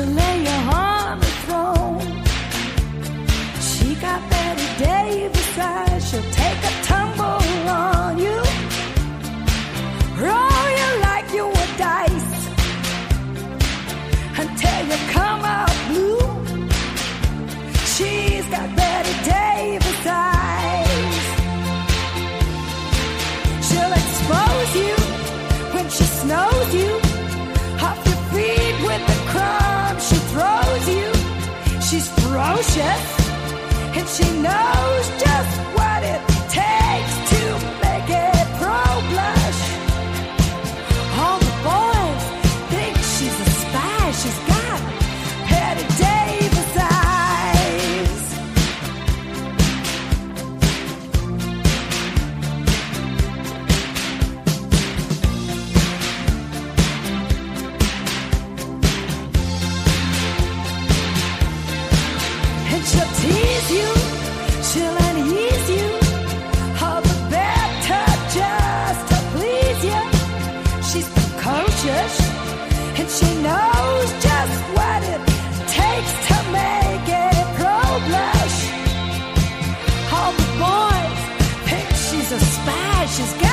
She'll lay on the throne. She got Bette Davis eyes. She'll take a tumble on you. Roll you like you were dice until you come blue. She's got Bette Davis eyes. She'll expose you when she snows you and she knows just precocious, and she knows just what it takes to make it pro blush. All the boys think she's a spy. She's got